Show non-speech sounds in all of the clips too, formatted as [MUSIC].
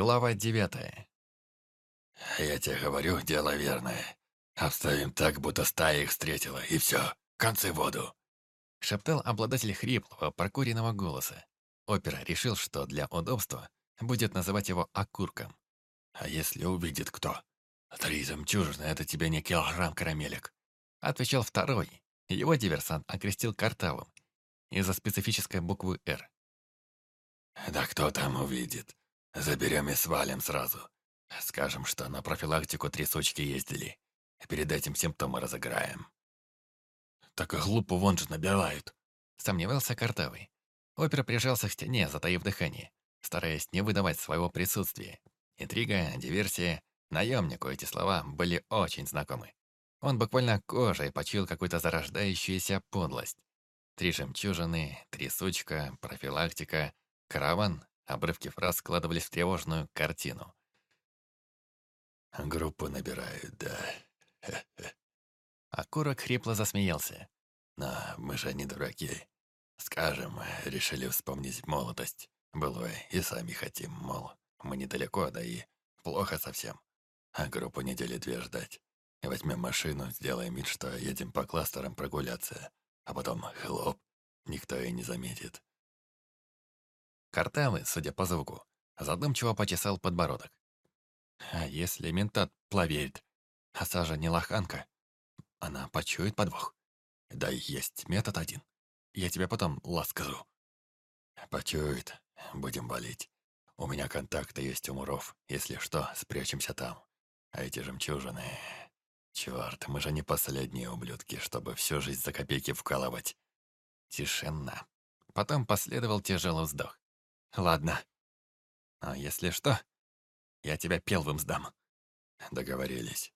Глава девятая. «Я тебе говорю, дело верное. Обставим так, будто стая их встретила, и все, концы в воду!» Шептал обладатель хриплого, прокуренного голоса. Опера решил, что для удобства будет называть его окурком. «А если увидит кто? Три жемчужины — это тебе не килограмм карамелек!» Отвечал второй. Его диверсант окрестил картавым из-за специфической буквы «Р». «Да кто там увидит? Заберем и свалим сразу. Скажем, что на профилактику трясучки ездили. Перед этим симптомы разыграем». «Так и глупо вон же набирают», — сомневался Картавый. Опер прижался к стене, затаив дыхание, стараясь не выдавать своего присутствия. Интрига, диверсия, наемнику эти слова были очень знакомы. Он буквально кожей почуял какую-то зарождающуюся подлость. Три жемчужины, трясучка, профилактика, караван, обрывки фраз складывались в тревожную картину. «Группу набирают, да. [LAUGHS] Окурок хрипло засмеялся. «Но мы же не дураки. Скажем, решили вспомнить молодость. Былое, и сами хотим, мол, мы недалеко, да и плохо совсем. А группу недели две ждать. Возьмем машину, сделаем вид, что едем по кластерам прогуляться. А потом хлоп, никто и не заметит. Картавый, судя по звуку, задумчиво почесал подбородок. А если ментат плавеет, а сажа не лоханка, она почует подвох. Да есть метод один. Я тебе потом ласкаю. Почует, будем болеть. У меня контакты есть у Муров. Если что, спрячемся там. А эти жемчужины... Чёрт, мы же не последние ублюдки, чтобы всю жизнь за копейки вкалывать. Тишина. Потом последовал тяжелый вздох. Ладно. А если что, я тебя пелвым сдам. Договорились.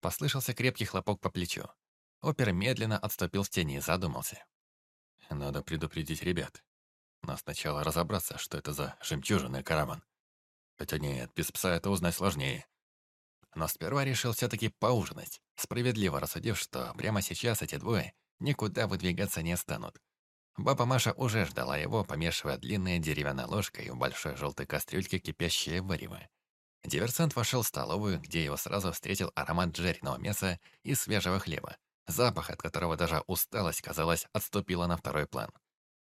Послышался крепкий хлопок по плечу. Опер медленно отступил в тени и задумался. Надо предупредить ребят. Но сначала разобраться, что это за жемчужный караван. Хотя нет, без пса это узнать сложнее. Но сперва решил все-таки поужинать, справедливо рассудив, что прямо сейчас эти двое никуда выдвигаться не станут. Баба Маша уже ждала его, помешивая длинной деревянной ложкой в большой желтой кастрюльке кипящее варево. Диверсант вошел в столовую, где его сразу встретил аромат жареного мяса и свежего хлеба, запах от которого даже усталость, казалось, отступила на второй план.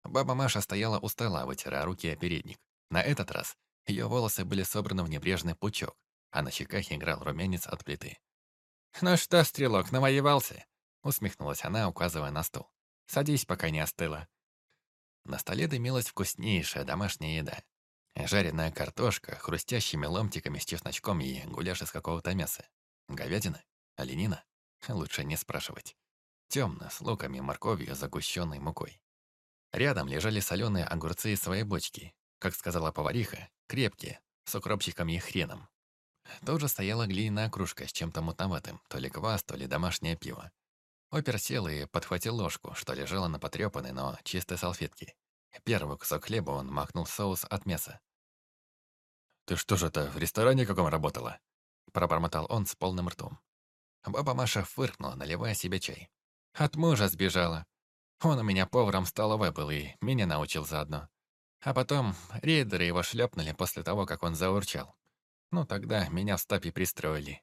Баба Маша стояла у стола, вытирая руки о передник. На этот раз ее волосы были собраны в небрежный пучок, а на щеках играл румянец от плиты. «Ну что, стрелок, навоевался?» усмехнулась она, указывая на стол. Садись, пока не остыла». На столе дымилась вкуснейшая домашняя еда. Жареная картошка, хрустящими ломтиками с чесночком и гуляш из какого-то мяса. Говядина? Оленина? Лучше не спрашивать. Темно, с луками, морковью, загущенной мукой. Рядом лежали соленые огурцы из своей бочки. Как сказала повариха, крепкие, с укропчиком и хреном. Тут же стояла глиняная кружка с чем-то мутноватым, то ли квас, то ли домашнее пиво. Опер сел и подхватил ложку, что лежала на потрепанной, но чистой салфетке. Первый кусок хлеба он махнул соус от мяса. «Ты что же это, в ресторане каком работала?» Пробормотал он с полным ртом. Баба Маша фыркнула, наливая себе чай. «От мужа сбежала. Он у меня поваром столовой был и меня научил заодно. А потом рейдеры его шлепнули после того, как он заурчал. Ну, тогда меня в стапе пристроили».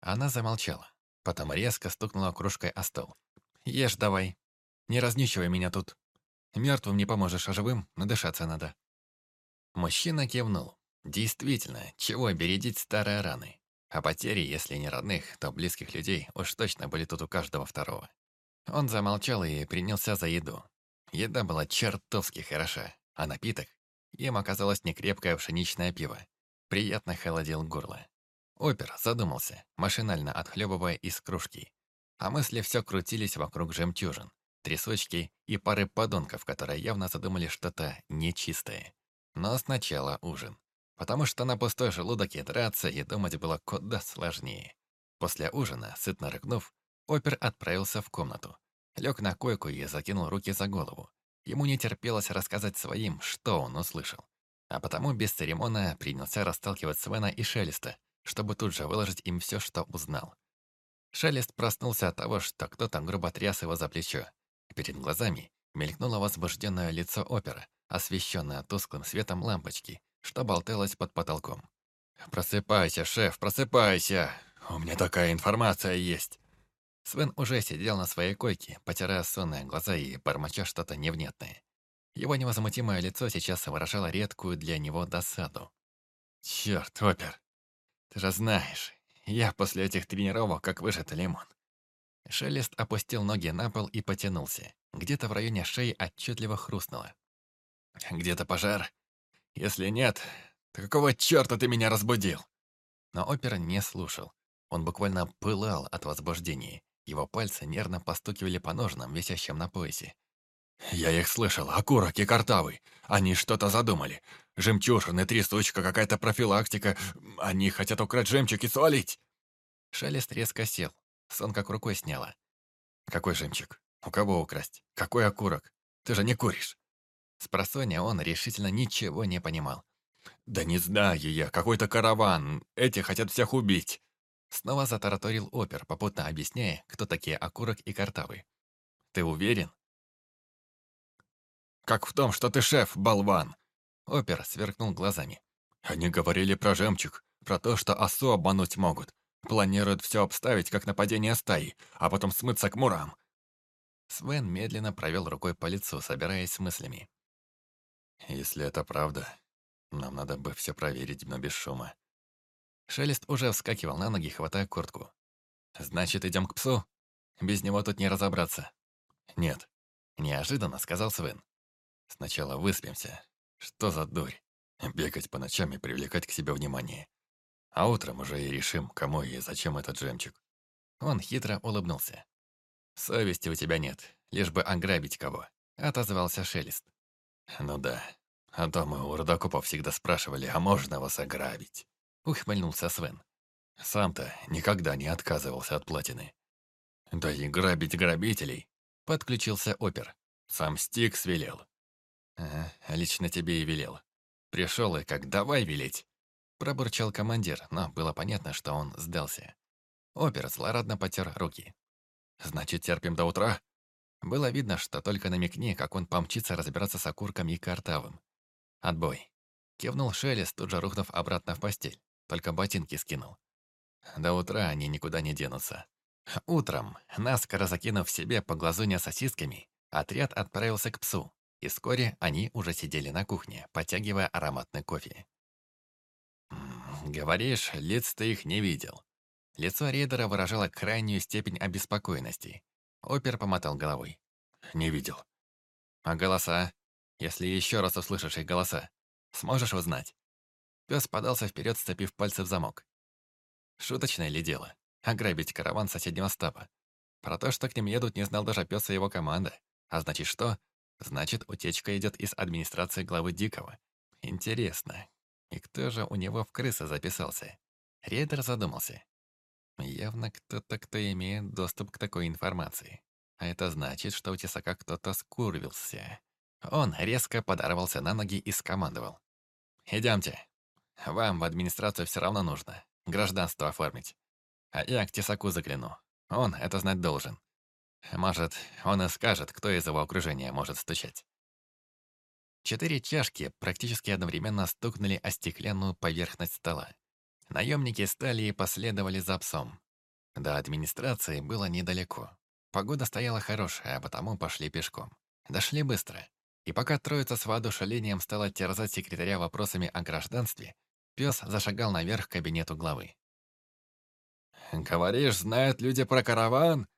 Она замолчала. Потом резко стукнула кружкой о стол. «Ешь давай. Не разничивай меня тут. Мертвым не поможешь, а живым надышаться надо». Мужчина кивнул. Действительно, чего бередить старые раны. А потери, если не родных, то близких людей уж точно были тут у каждого второго. Он замолчал и принялся за еду. Еда была чертовски хороша, а напиток? Им оказалось некрепкое пшеничное пиво. Приятно холодил горло. Опер задумался, машинально отхлебывая из кружки. А мысли все крутились вокруг жемчужин, трясочки и пары подонков, которые явно задумали что-то нечистое. Но сначала ужин. Потому что на пустой желудок и драться и думать было куда сложнее. После ужина, сытно рыгнув, опер отправился в комнату. Лег на койку и закинул руки за голову. Ему не терпелось рассказать своим, что он услышал. А потому без церемона принялся расталкивать Свена и Шелеста, чтобы тут же выложить им все, что узнал. Шелест проснулся от того, что кто-то грубо тряс его за плечо. Перед глазами мелькнуло возбужденное лицо опера, освещенное тусклым светом лампочки, что болталось под потолком. «Просыпайся, шеф, просыпайся! У меня такая информация есть!» Свен уже сидел на своей койке, потирая сонные глаза и бормоча что-то невнятное. Его невозмутимое лицо сейчас выражало редкую для него досаду. «Чёрт, Опер! Ты же знаешь, я после этих тренировок как выжатый лимон». Шелест опустил ноги на пол и потянулся. Где-то в районе шеи отчетливо хрустнуло. «Где-то пожар? Если нет, то какого чёрта ты меня разбудил?» Но опер не слушал. Он буквально пылал от возбуждения. Его пальцы нервно постукивали по ножнам, висящим на поясе. «Я их слышал, окурок и картавый. Они что-то задумали. Жемчужины, три сучка, какая-то профилактика. Они хотят украть жемчуг и свалить!» Шелест резко сел. Сон как рукой сняло. «Какой жемчуг? У кого украсть? Какой окурок? Ты же не куришь!» С просонья он решительно ничего не понимал. «Да не знаю я, какой-то караван. Эти хотят всех убить!» Снова затараторил опер, попутно объясняя, кто такие окурок и картавы. «Ты уверен?» «Как в том, что ты шеф, болван!» Опер сверкнул глазами. «Они говорили про жемчуг, про то, что осу обмануть могут. Планируют все обставить, как нападение стаи, а потом смыться к мурам». Свен медленно провел рукой по лицу, собираясь с мыслями. «Если это правда, нам надо бы все проверить, но без шума. Шелест уже вскакивал на ноги, хватая куртку. «Значит, идем к псу? Без него тут не разобраться». «Нет», — неожиданно сказал Свен. «Сначала выспимся. Что за дурь? Бегать по ночам и привлекать к себе внимание. А утром уже и решим, кому и зачем этот жемчуг». Он хитро улыбнулся. «Совести у тебя нет, лишь бы ограбить кого», — отозвался Шелест. «Ну да, а то мы у родокопов всегда спрашивали, а можно вас ограбить?» Ухмыльнулся Свен. Сам-то никогда не отказывался от платины. Да и грабить грабителей. Подключился опер. Сам Стикс велел. Ага, лично тебе и велел. Пришел и как давай велеть. Пробурчал командир, но было понятно, что он сдался. Опер злорадно потер руки. «Значит, терпим до утра?» Было видно, что только намекни, как он помчится разбираться с окурком и картавым. «Отбой!» Кивнул Шелест, тут же рухнув обратно в постель. Только ботинки скинул. До утра они никуда не денутся. Утром, наскоро закинув себе по глазуня сосисками, отряд отправился к псу, и вскоре они уже сидели на кухне, потягивая ароматный кофе. «Говоришь, лиц ты их не видел». Лицо рейдера выражало крайнюю степень обеспокоенности. Опер помотал головой. «Не видел». «А голоса? Если еще раз услышишь их голоса, сможешь узнать?» Пес подался вперед, сцепив пальцы в замок. Шуточное ли дело? Ограбить караван соседнего стаба. Про то, что к ним едут, не знал даже пес и его команда. А значит что? Значит, утечка идет из администрации главы Дикого. Интересно. И кто же у него в крысы записался? Рейдер задумался. Явно кто-то, кто имеет доступ к такой информации. А это значит, что у тесака кто-то скурвился. Он резко подорвался на ноги и скомандовал. «Идемте, вам в администрацию все равно нужно. Гражданство оформить. А я к Тесаку загляну. Он это знать должен. Может, он и скажет, кто из его окружения может стучать. Четыре чашки практически одновременно стукнули о стеклянную поверхность стола. Наемники стали и последовали за псом. До администрации было недалеко. Погода стояла хорошая, а потому пошли пешком. Дошли быстро. И пока троица с воодушевлением стала терзать секретаря вопросами о гражданстве, Пес зашагал наверх к кабинету главы. «Говоришь, знают люди про караван?»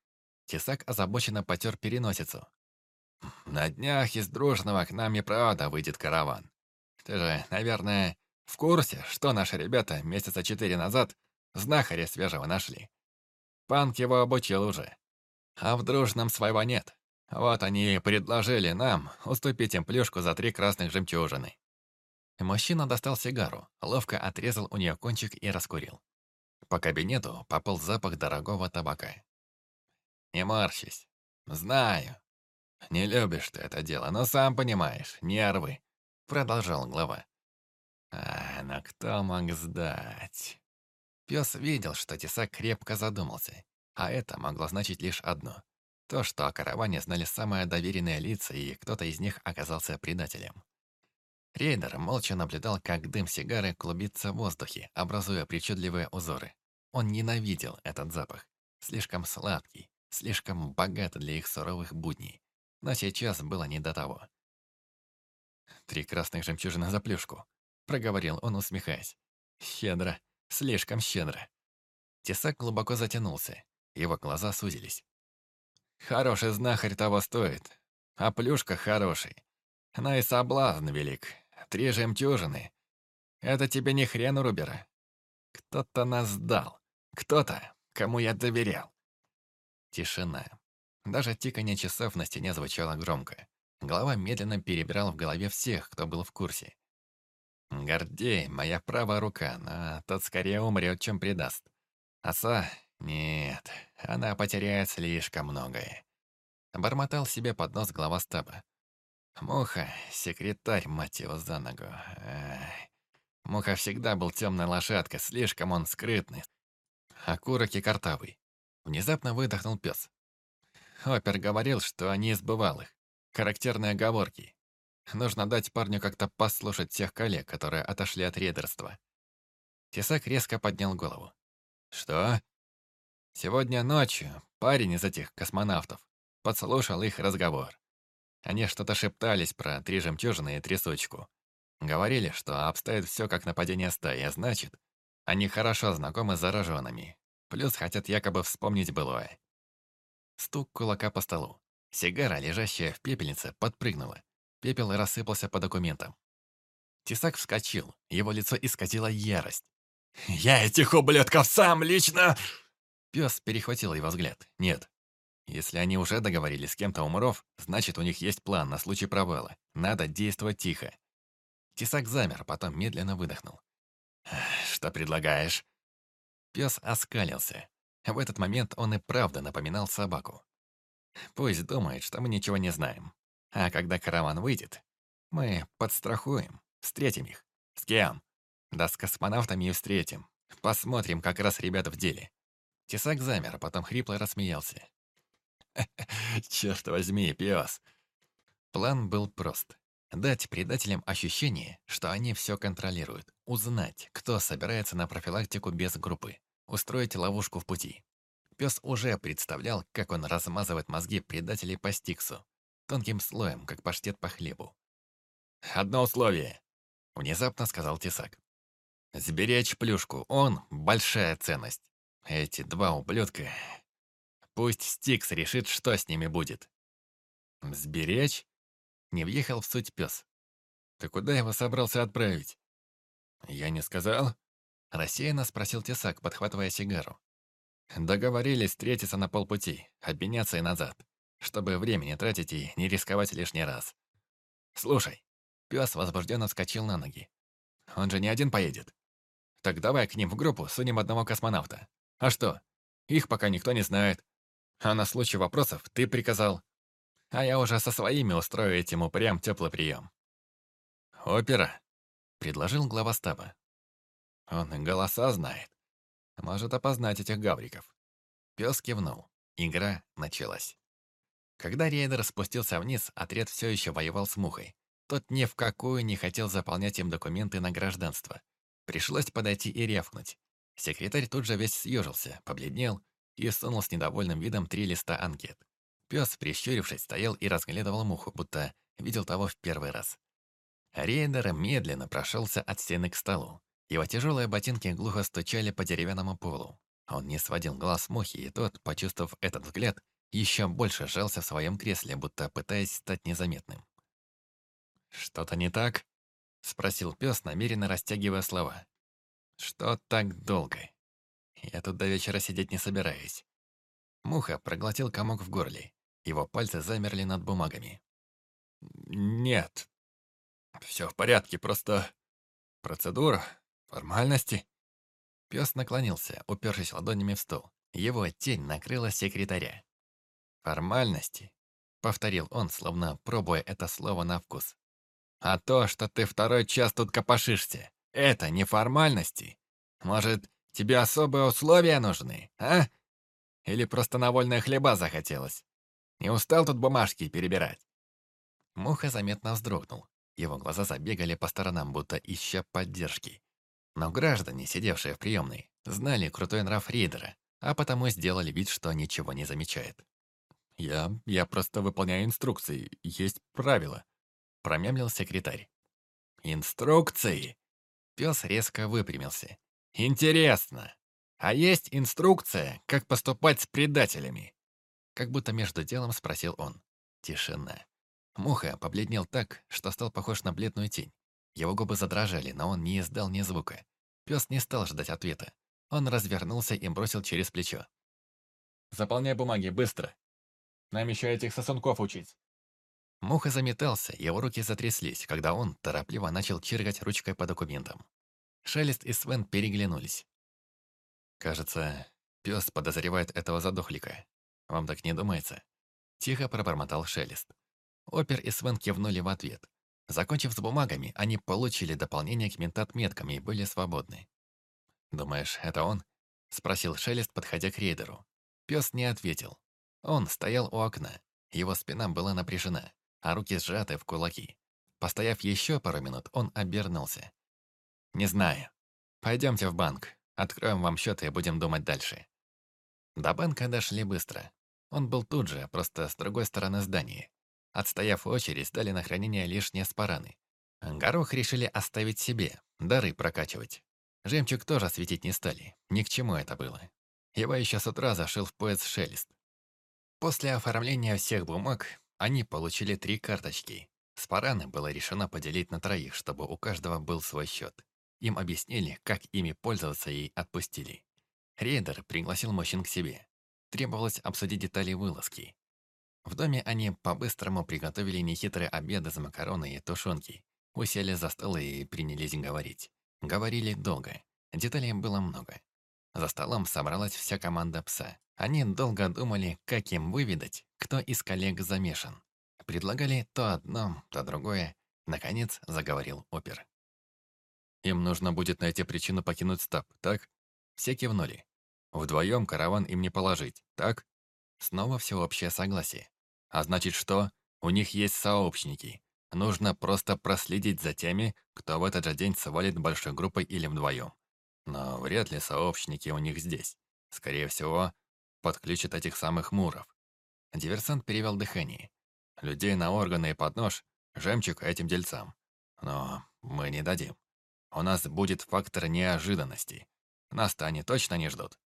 Тесак озабоченно потер переносицу. «На днях из Дружного к нам и правда выйдет караван. Ты же, наверное, в курсе, что наши ребята месяца четыре назад знахаря свежего нашли. Панк его обучил уже. А в Дружном своего нет. Вот они и предложили нам уступить им плюшку за три красных жемчужины. Мужчина достал сигару, ловко отрезал у нее кончик и раскурил. По кабинету попал запах дорогого табака. «Не морщись. Знаю. Не любишь ты это дело, но сам понимаешь, нервы», — продолжал глава. «А, но кто мог сдать?» Пес видел, что тесак крепко задумался, а это могло значить лишь одно. То, что о караване знали самые доверенные лица, и кто-то из них оказался предателем. Рейдер молча наблюдал, как дым сигары клубится в воздухе, образуя причудливые узоры. Он ненавидел этот запах. Слишком сладкий, слишком богатый для их суровых будней. Но сейчас было не до того. «Три красных жемчужины за плюшку», — проговорил он, усмехаясь. «Щедро, слишком щедро». Тесак глубоко затянулся, его глаза сузились. «Хороший знахарь того стоит, а плюшка хороший. Но и соблазн велик. Три жемчужины. Это тебе не хрен, Рубера. Кто-то нас сдал. Кто-то, кому я доверял. Тишина. Даже тиканье часов на стене звучало громко. Голова медленно перебирала в голове всех, кто был в курсе. Гордей, моя правая рука, но тот скорее умрет, чем предаст. Оса? Нет, она потеряет слишком многое. Бормотал себе под нос глава стаба. Муха, секретарь, мать его, за ногу. Ай. Муха всегда был темной лошадкой, слишком он скрытный. Окурок и картавый. Внезапно выдохнул пес. Опер говорил, что они из бывалых. Характерные оговорки. Нужно дать парню как-то послушать тех коллег, которые отошли от рейдерства. Тесак резко поднял голову. «Что?» Сегодня ночью парень из этих космонавтов подслушал их разговор. Они что-то шептались про три жемчужины и трясучку. Говорили, что обстоит все как нападение стаи, а значит, они хорошо знакомы с зараженными. Плюс хотят якобы вспомнить былое. Стук кулака по столу. Сигара, лежащая в пепельнице, подпрыгнула. Пепел рассыпался по документам. Тесак вскочил, его лицо исказило ярость. «Я этих ублюдков сам лично...» Пес перехватил его взгляд. «Нет, если они уже договорились с кем-то умров, значит, у них есть план на случай провала. Надо действовать тихо. Тесак замер, потом медленно выдохнул. «Что предлагаешь?» Пес оскалился. В этот момент он и правда напоминал собаку. Пусть думает, что мы ничего не знаем. А когда караван выйдет, мы подстрахуем, встретим их. С кем? Да с космонавтами и встретим. Посмотрим, как раз ребята в деле. Тесак замер, а потом хрипло рассмеялся. [LAUGHS] Черт возьми, пес. План был прост. Дать предателям ощущение, что они все контролируют. Узнать, кто собирается на профилактику без группы. Устроить ловушку в пути. Пес уже представлял, как он размазывает мозги предателей по стиксу. Тонким слоем, как паштет по хлебу. «Одно условие», — внезапно сказал Тесак. «Сберечь плюшку, он — большая ценность. Эти два ублюдка Пусть Стикс решит, что с ними будет. Сберечь? Не въехал в суть пес. Ты куда его собрался отправить? Я не сказал. Рассеянно спросил Тесак, подхватывая сигару. Договорились встретиться на полпути, обменяться и назад, чтобы времени тратить и не рисковать лишний раз. Слушай, пес возбужденно вскочил на ноги. Он же не один поедет. Так давай к ним в группу сунем одного космонавта. А что? Их пока никто не знает. А на случай вопросов ты приказал. А я уже со своими устрою этим упрям теплый прием. «Опера», — предложил глава стаба. «Он голоса знает. Может опознать этих гавриков». Пес кивнул. Игра началась. Когда рейдер спустился вниз, отряд все еще воевал с Мухой. Тот ни в какую не хотел заполнять им документы на гражданство. Пришлось подойти и рявкнуть. Секретарь тут же весь съежился, побледнел, и сунул с недовольным видом три листа анкет. Пес, прищурившись, стоял и разглядывал муху, будто видел того в первый раз. Рейдер медленно прошелся от стены к столу. Его тяжелые ботинки глухо стучали по деревянному полу. Он не сводил глаз мухи, и тот, почувствовав этот взгляд, еще больше сжался в своем кресле, будто пытаясь стать незаметным. «Что-то не так?» — спросил пес, намеренно растягивая слова. «Что так долго?» Я тут до вечера сидеть не собираюсь. Муха проглотил комок в горле. Его пальцы замерли над бумагами. Нет. Все в порядке, просто... Процедура, формальности. Пес наклонился, упершись ладонями в стол. Его тень накрыла секретаря. «Формальности», — повторил он, словно пробуя это слово на вкус. «А то, что ты второй час тут копошишься, это не формальности. Может, Тебе особые условия нужны, а? Или просто на вольные хлеба захотелось? Не устал тут бумажки перебирать?» Муха заметно вздрогнул. Его глаза забегали по сторонам, будто ища поддержки. Но граждане, сидевшие в приемной, знали крутой нрав рейдера, а потому сделали вид, что ничего не замечает. «Я... я просто выполняю инструкции. Есть правила», — промямлил секретарь. «Инструкции?» Пес резко выпрямился. «Интересно. А есть инструкция, как поступать с предателями?» Как будто между делом спросил он. Тишина. Муха побледнел так, что стал похож на бледную тень. Его губы задрожали, но он не издал ни звука. Пес не стал ждать ответа. Он развернулся и бросил через плечо. «Заполняй бумаги, быстро! Нам еще этих сосунков учить!» Муха заметался, его руки затряслись, когда он торопливо начал чиркать ручкой по документам. Шелест и Свен переглянулись. «Кажется, пес подозревает этого задохлика. Вам так не думается?» Тихо пробормотал Шелест. Опер и Свен кивнули в ответ. Закончив с бумагами, они получили дополнение к ментат-меткам и были свободны. «Думаешь, это он?» — спросил Шелест, подходя к рейдеру. Пес не ответил. Он стоял у окна. Его спина была напряжена, а руки сжаты в кулаки. Постояв еще пару минут, он обернулся. «Не знаю. Пойдемте в банк. Откроем вам счет и будем думать дальше». До банка дошли быстро. Он был тут же, просто с другой стороны здания. Отстояв очередь, сдали на хранение лишние спараны. Горох решили оставить себе, дары прокачивать. Жемчуг тоже светить не стали, ни к чему это было. Его еще с утра зашил в пояс шелест. После оформления всех бумаг они получили три карточки. Спараны было решено поделить на троих, чтобы у каждого был свой счет. Им объяснили, как ими пользоваться и отпустили. Рейдер пригласил мужчин к себе. Требовалось обсудить детали вылазки. В доме они по-быстрому приготовили нехитрые обеды из макароны и тушенки. Усели за стол и принялись говорить. Говорили долго. Деталей было много. За столом собралась вся команда пса. Они долго думали, как им выведать, кто из коллег замешан. Предлагали то одно, то другое. Наконец заговорил опер. Им нужно будет найти причину покинуть стаб, так? Все кивнули. Вдвоем караван им не положить, так? Снова всеобщее согласие. А значит что? У них есть сообщники. Нужно просто проследить за теми, кто в этот же день свалит большой группой или вдвоем. Но вряд ли сообщники у них здесь. Скорее всего, подключат этих самых муров. Диверсант перевел дыхание. Людей на органы и под нож, жемчуг этим дельцам. Но мы не дадим. У нас будет фактор неожиданности. Нас-то они точно не ждут.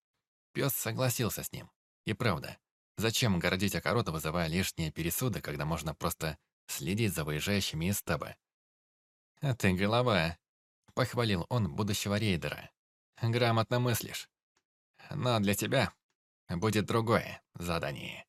Пес согласился с ним. И правда, Зачем городить окорота, вызывая лишние пересуды, когда можно просто следить за выезжающими из стаба? «А ты голова», — похвалил он будущего рейдера. «Грамотно мыслишь. Но для тебя будет другое задание».